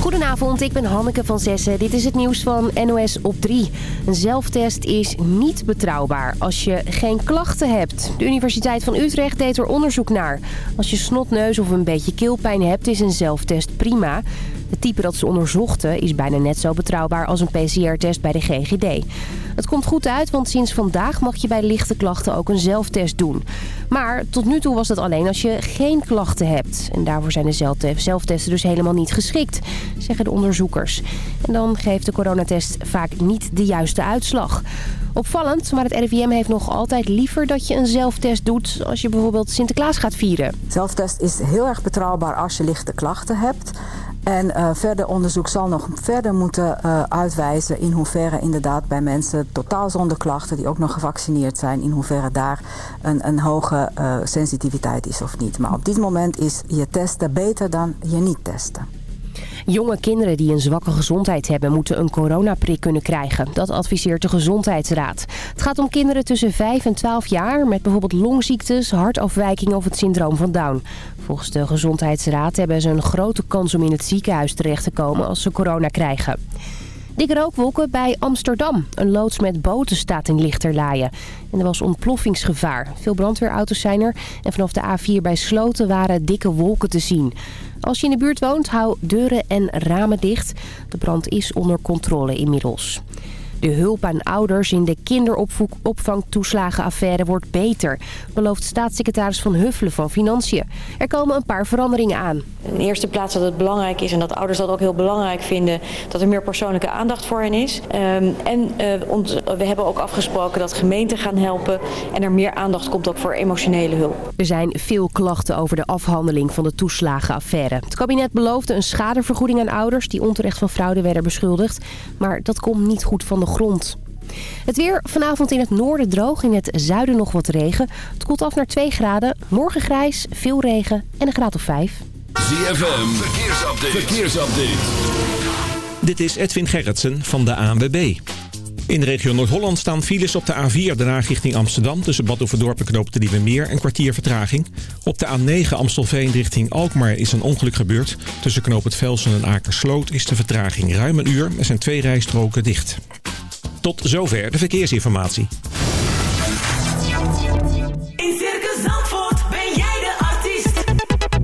Goedenavond, ik ben Hanneke van Zessen. Dit is het nieuws van NOS op 3. Een zelftest is niet betrouwbaar als je geen klachten hebt. De Universiteit van Utrecht deed er onderzoek naar. Als je snotneus of een beetje keelpijn hebt, is een zelftest prima. Het type dat ze onderzochten is bijna net zo betrouwbaar als een PCR-test bij de GGD. Het komt goed uit, want sinds vandaag mag je bij lichte klachten ook een zelftest doen. Maar tot nu toe was dat alleen als je geen klachten hebt. En daarvoor zijn de zelftesten dus helemaal niet geschikt, zeggen de onderzoekers. En dan geeft de coronatest vaak niet de juiste uitslag. Opvallend, maar het RIVM heeft nog altijd liever dat je een zelftest doet... als je bijvoorbeeld Sinterklaas gaat vieren. Zelftest is heel erg betrouwbaar als je lichte klachten hebt... En uh, verder onderzoek zal nog verder moeten uh, uitwijzen in hoeverre inderdaad bij mensen totaal zonder klachten die ook nog gevaccineerd zijn, in hoeverre daar een, een hoge uh, sensitiviteit is of niet. Maar op dit moment is je testen beter dan je niet testen. Jonge kinderen die een zwakke gezondheid hebben moeten een coronaprik kunnen krijgen. Dat adviseert de Gezondheidsraad. Het gaat om kinderen tussen 5 en 12 jaar met bijvoorbeeld longziektes, hartafwijking of het syndroom van Down. Volgens de Gezondheidsraad hebben ze een grote kans om in het ziekenhuis terecht te komen als ze corona krijgen. Dikke rookwolken bij Amsterdam. Een loods met boten staat in lichterlaaien. En er was ontploffingsgevaar. Veel brandweerauto's zijn er. En vanaf de A4 bij Sloten waren dikke wolken te zien. Als je in de buurt woont, hou deuren en ramen dicht. De brand is onder controle inmiddels. De hulp aan ouders in de kinderopvangtoeslagenaffaire wordt beter, belooft staatssecretaris Van Huffelen van Financiën. Er komen een paar veranderingen aan. In de eerste plaats dat het belangrijk is en dat ouders dat ook heel belangrijk vinden, dat er meer persoonlijke aandacht voor hen is. Um, en uh, ons, we hebben ook afgesproken dat gemeenten gaan helpen en er meer aandacht komt ook voor emotionele hulp. Er zijn veel klachten over de afhandeling van de toeslagenaffaire. Het kabinet beloofde een schadevergoeding aan ouders die onterecht van fraude werden beschuldigd, maar dat komt niet goed van de grond. Het weer vanavond in het noorden droog, in het zuiden nog wat regen. Het koelt af naar 2 graden, morgen grijs, veel regen en een graad of 5. ZFM, verkeersupdate. verkeersupdate. Dit is Edwin Gerritsen van de ANWB. In de regio Noord-Holland staan files op de A4 daarna richting Amsterdam... tussen Bad Overdorp en Knoop de Nieuwe Meer een kwartier vertraging. Op de A9 Amstelveen richting Alkmaar is een ongeluk gebeurd. Tussen Knoop het Velsen en Akersloot is de vertraging ruim een uur. Er zijn twee rijstroken dicht. Tot zover de verkeersinformatie. In Circus Zandvoort ben jij de artiest.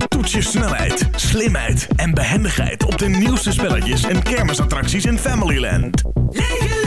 Toets je snelheid, slimheid en behendigheid... op de nieuwste spelletjes en kermisattracties in Familyland. Leef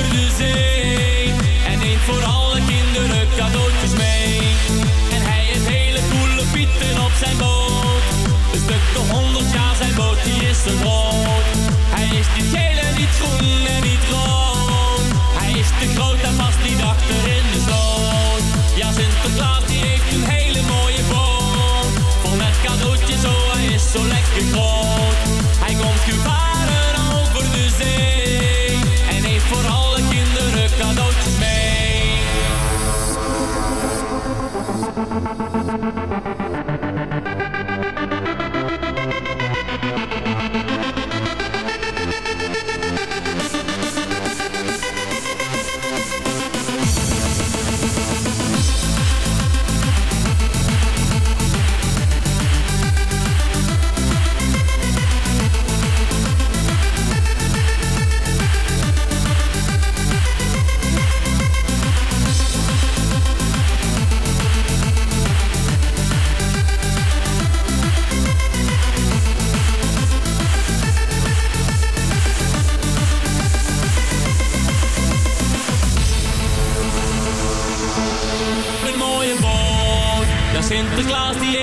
de zee. En neemt voor alle kinderen cadeautjes mee. En hij heeft hele coole pieten op zijn boot. Een stuk de honderd jaar zijn boot, die is een brood. Hij is niet geel en niet groen en niet rood. Hij is te groot en past niet achter in de sloot. Ja, Sinterklaas die heeft een hele mooie boot. Vol met cadeautjes, oh hij is zo lekker groot. Hij komt gevaren over de zee. En heeft voor kinderen cadeautjes mee.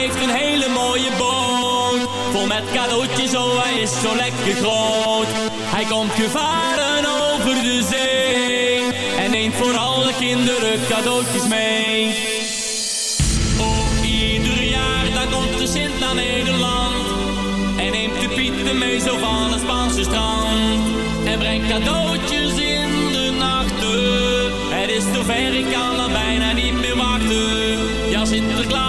Heeft een hele mooie boot. Vol met cadeautjes, oh hij is zo lekker groot. Hij komt gevaren over de zee. En neemt voor alle kinderen cadeautjes mee. Oh, ieder jaar dan komt de Sint naar Nederland. En neemt de Pieten mee zo van het Spaanse strand. En brengt cadeautjes in de nachten. Het is zover, ik kan er bijna niet meer wachten. Ja, Sinterklaas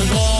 Die is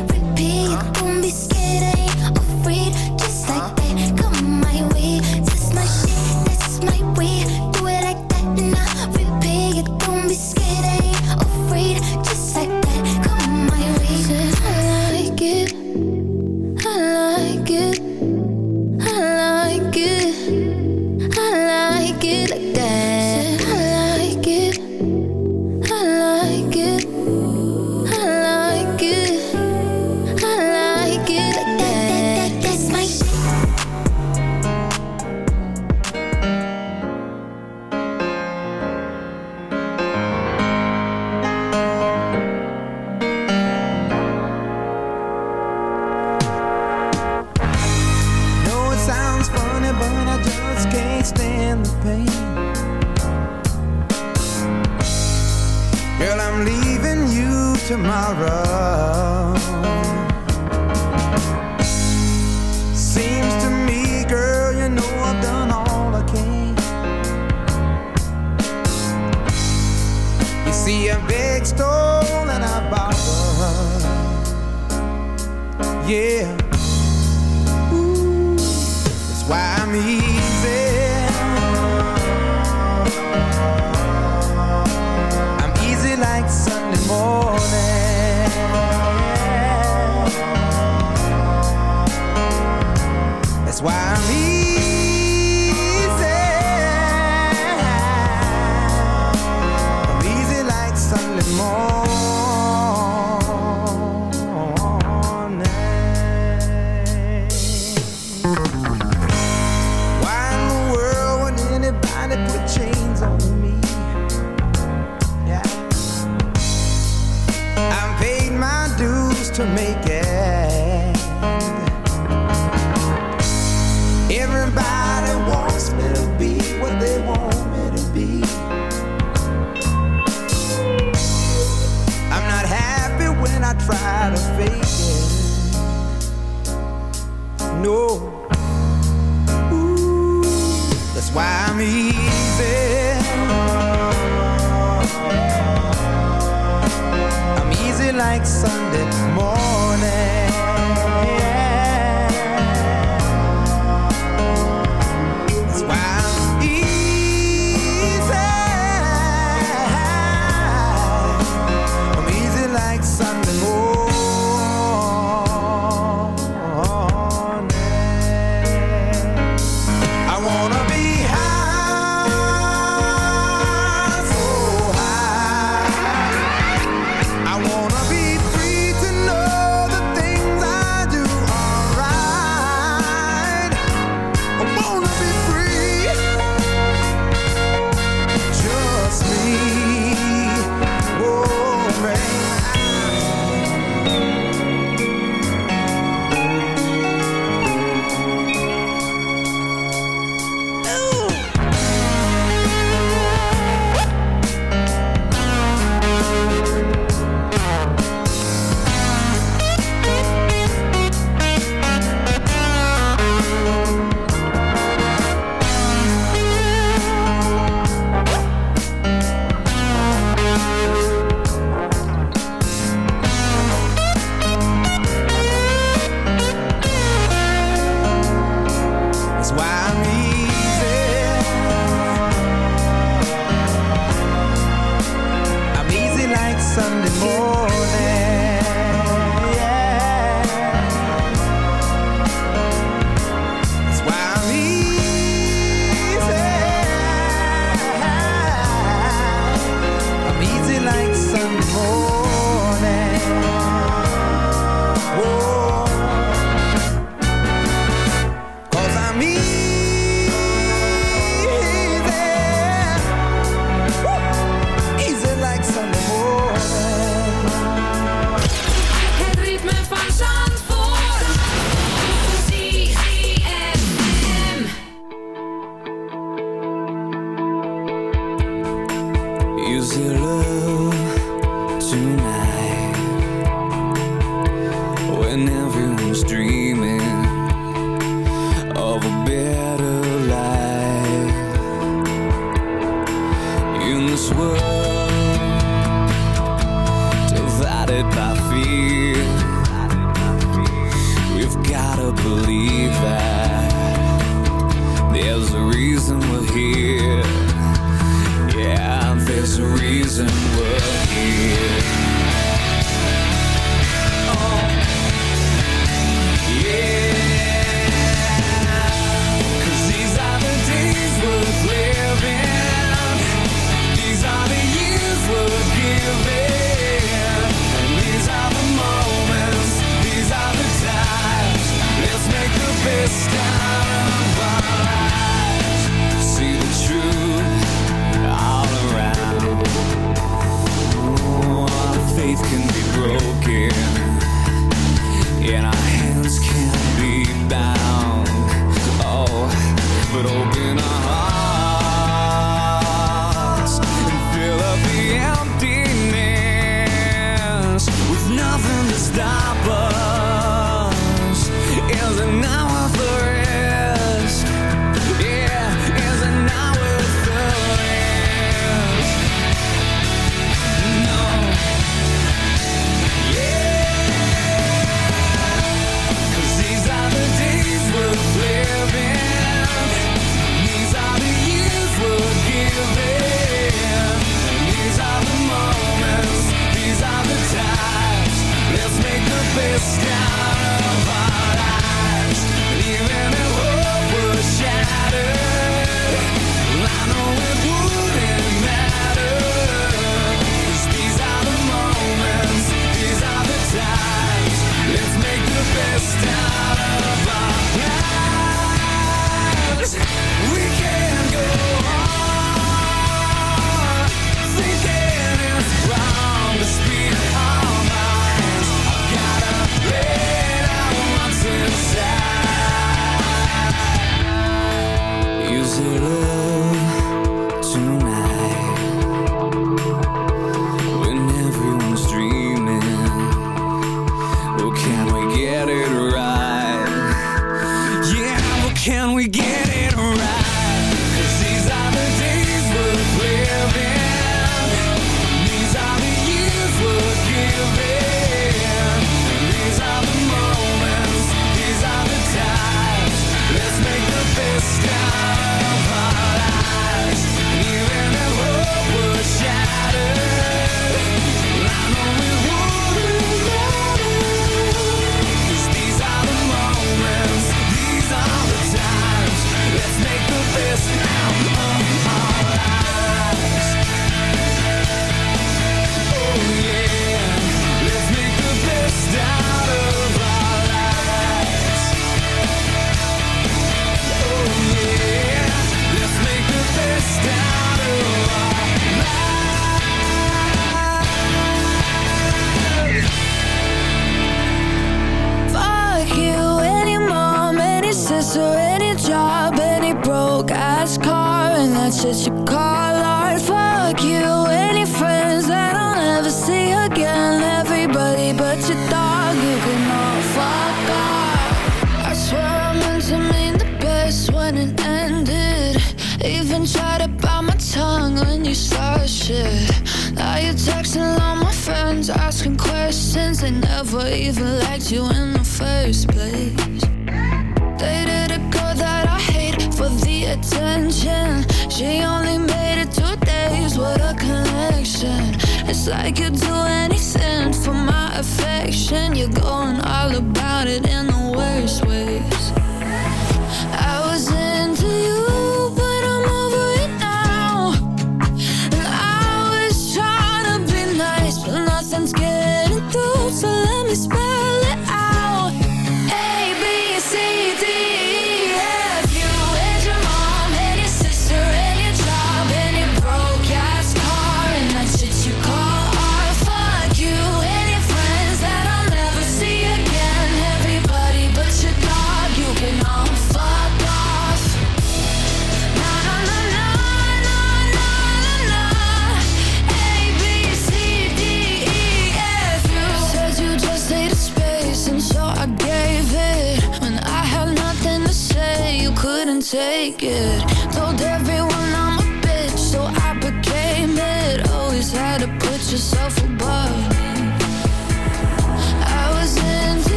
why I'm here.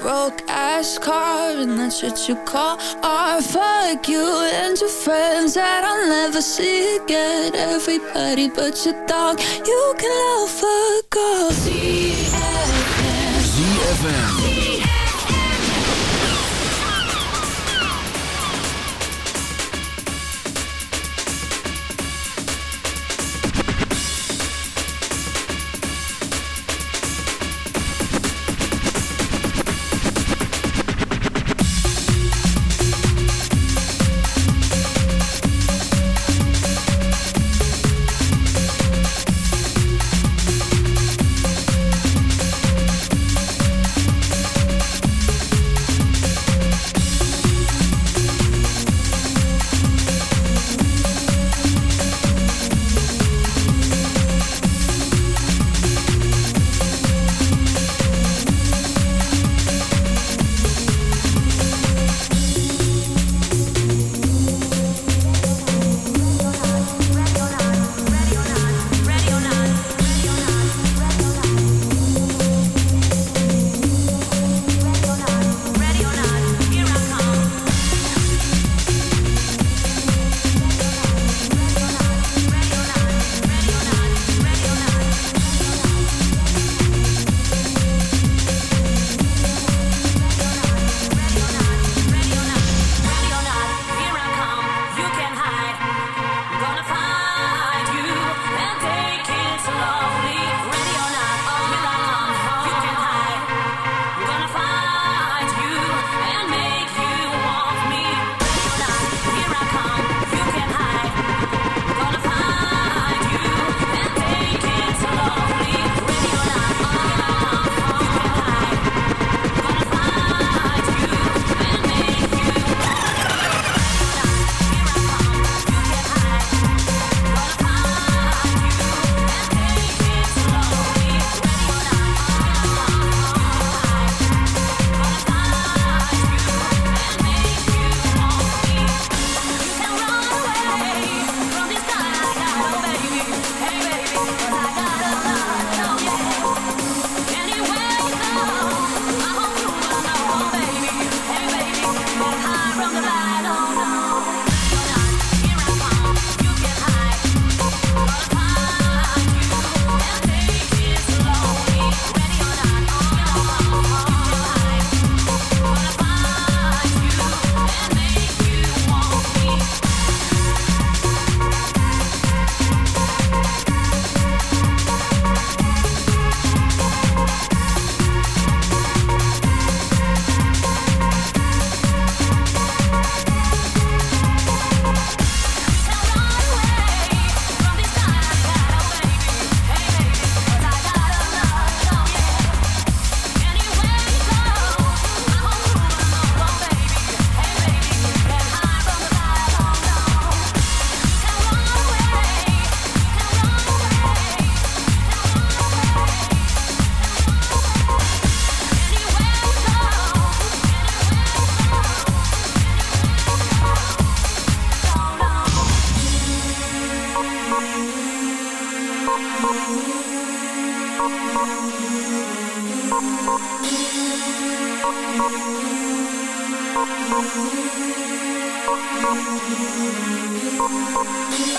broke ass car, and that's what you call our Fuck you and your friends that I'll never see again. Everybody but your dog, you can love a girl. ZFM. ZFM. Without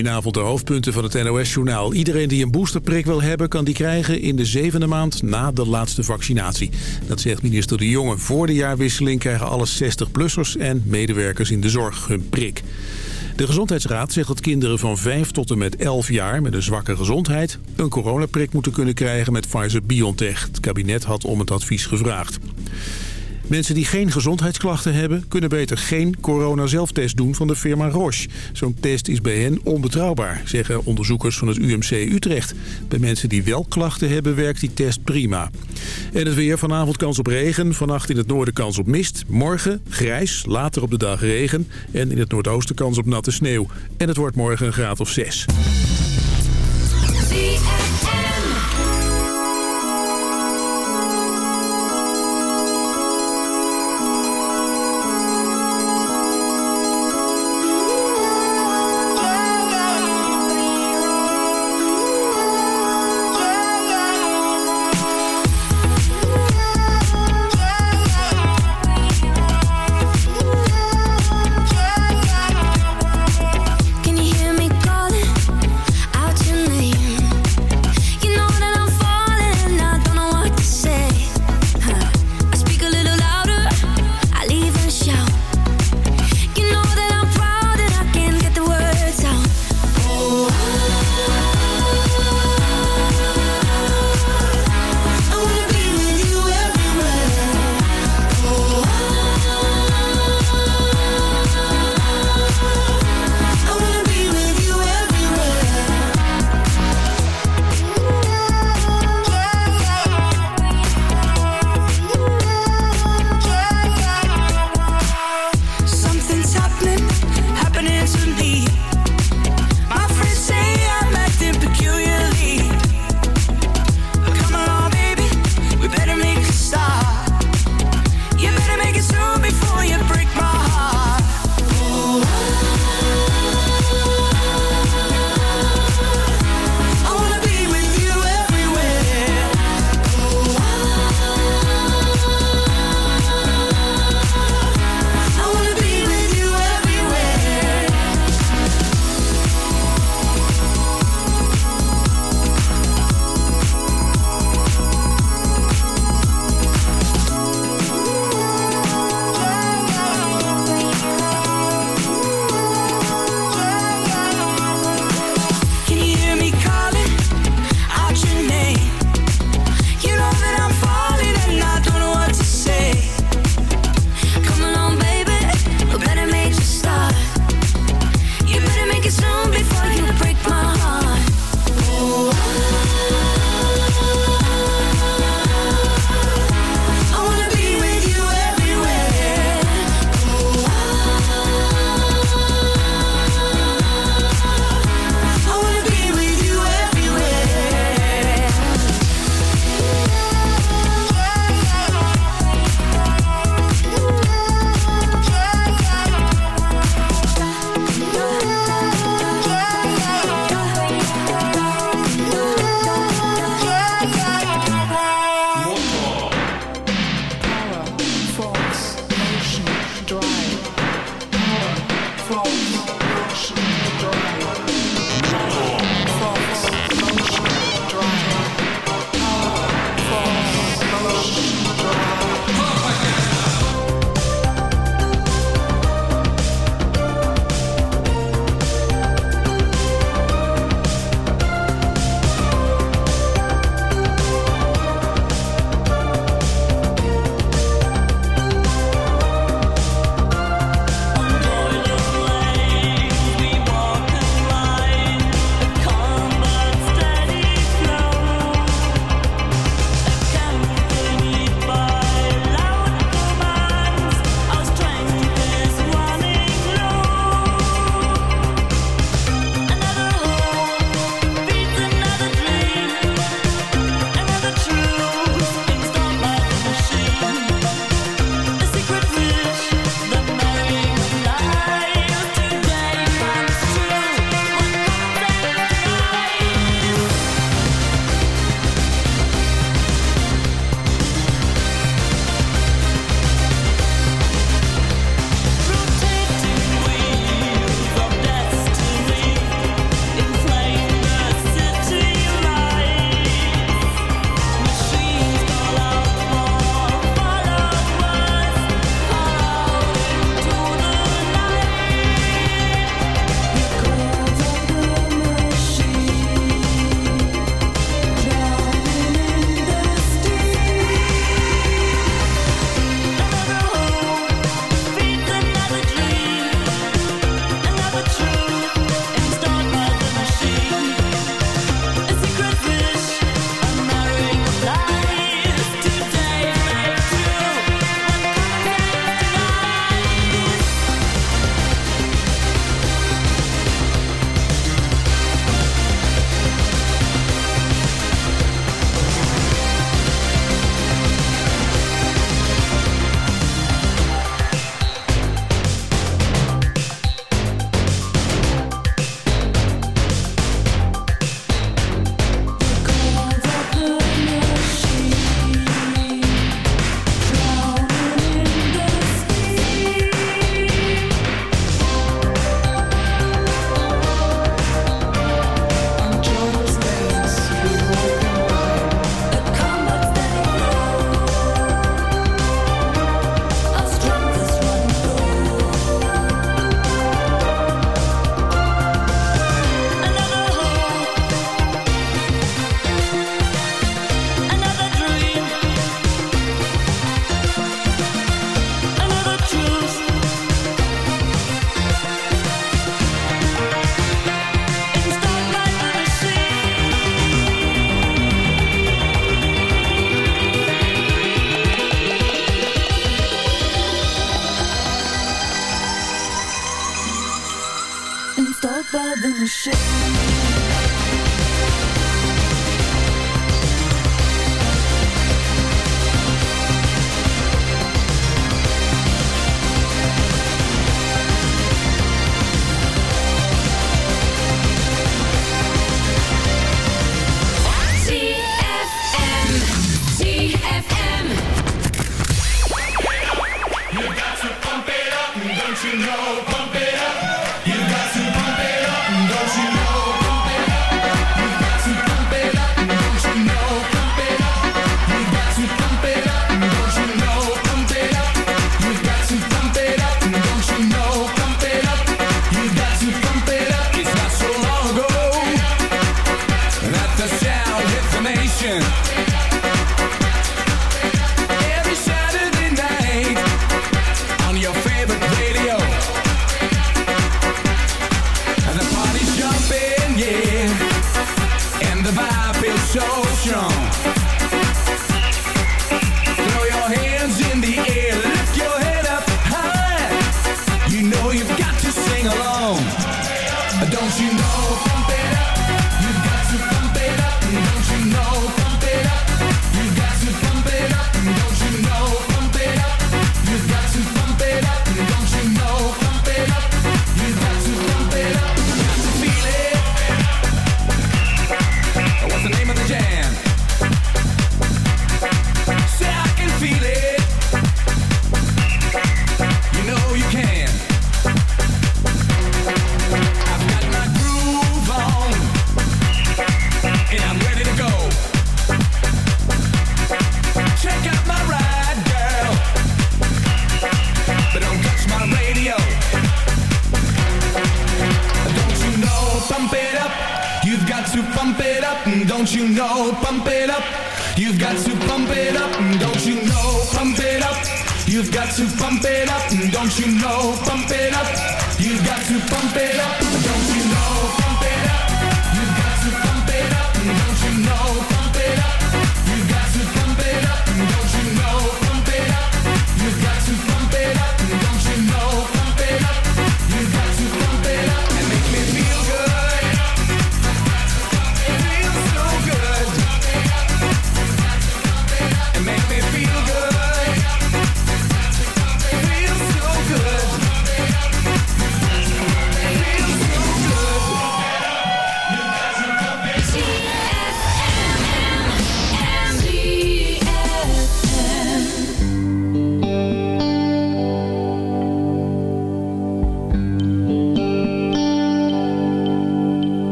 Goedenavond, de hoofdpunten van het NOS-journaal. Iedereen die een boosterprik wil hebben, kan die krijgen in de zevende maand na de laatste vaccinatie. Dat zegt minister De Jonge. Voor de jaarwisseling krijgen alle 60-plussers en medewerkers in de zorg hun prik. De Gezondheidsraad zegt dat kinderen van 5 tot en met 11 jaar met een zwakke gezondheid... een coronaprik moeten kunnen krijgen met Pfizer-BioNTech. Het kabinet had om het advies gevraagd. Mensen die geen gezondheidsklachten hebben... kunnen beter geen corona-zelftest doen van de firma Roche. Zo'n test is bij hen onbetrouwbaar, zeggen onderzoekers van het UMC Utrecht. Bij mensen die wel klachten hebben, werkt die test prima. En het weer vanavond kans op regen. Vannacht in het noorden kans op mist. Morgen grijs, later op de dag regen. En in het noordoosten kans op natte sneeuw. En het wordt morgen een graad of 6.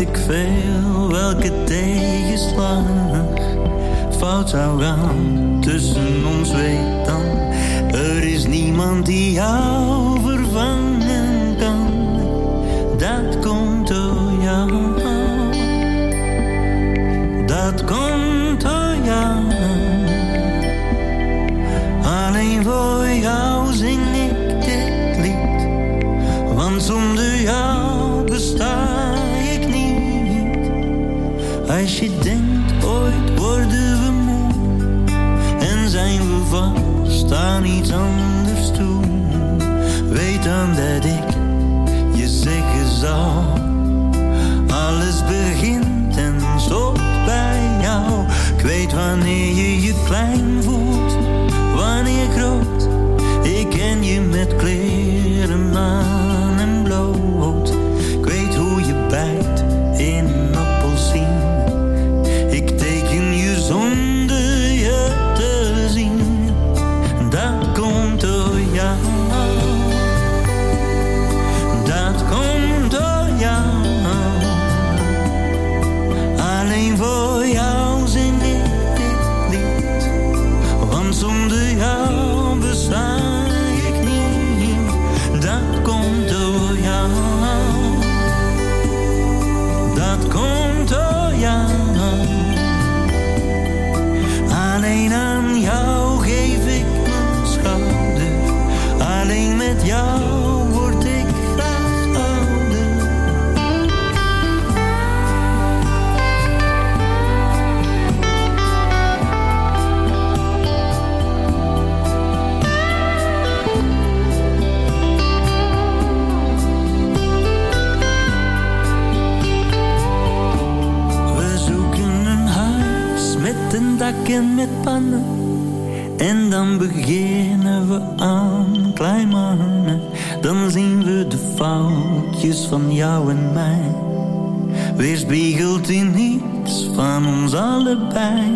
ik veel welke tegenslag fout zou gaan tussen ons weet dan. Er is niemand die jou vervangen kan, dat komt door jou. Dat komt kan iets anders toe. Weet dan dat ik je zeggen zal. Alles begint en stopt bij jou. Ik weet wanneer je je klein ons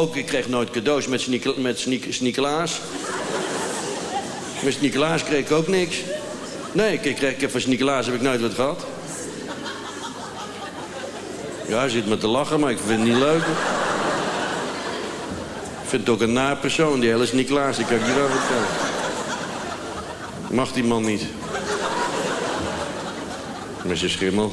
Ook ik kreeg nooit cadeaus met, Sneek, met Sneekelaas kreeg ik ook niks. Nee, ik, kreeg, ik van Sneekelaas heb ik nooit wat gehad. Ja, hij zit me te lachen, maar ik vind het niet leuk. Ik vind het ook een naar persoon, die hele Sneekelaas. Die kan ik je wel vertellen. Mag die man niet. Met zijn schimmel.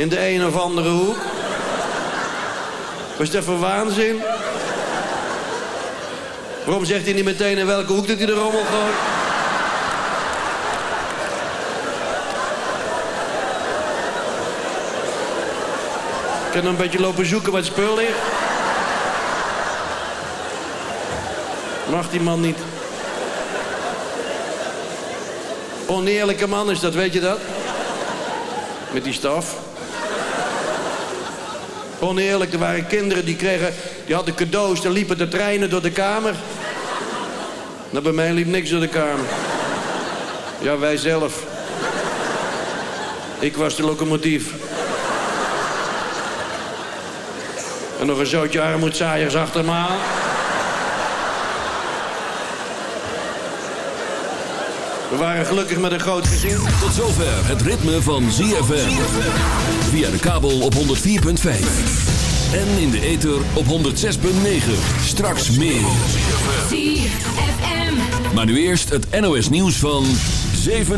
In de een of andere hoek? Was dat voor waanzin? Waarom zegt hij niet meteen in welke hoek dat hij de rommel gooit? Ik kan een beetje lopen zoeken wat spul ligt. Mag die man niet. Oneerlijke man is dat, weet je dat? Met die staf. Oneerlijk, er waren kinderen die kregen... die hadden cadeaus, dan liepen de treinen door de kamer. Nou, bij mij liep niks door de kamer. Ja, wij zelf. Ik was de locomotief. En nog een zootje armoedzaaiers achter me aan. We waren gelukkig met een groot gezin. Tot zover het ritme van ZFM. Via de kabel op 104.5. En in de ether op 106.9. Straks meer. ZFM. Maar nu eerst het NOS nieuws van 7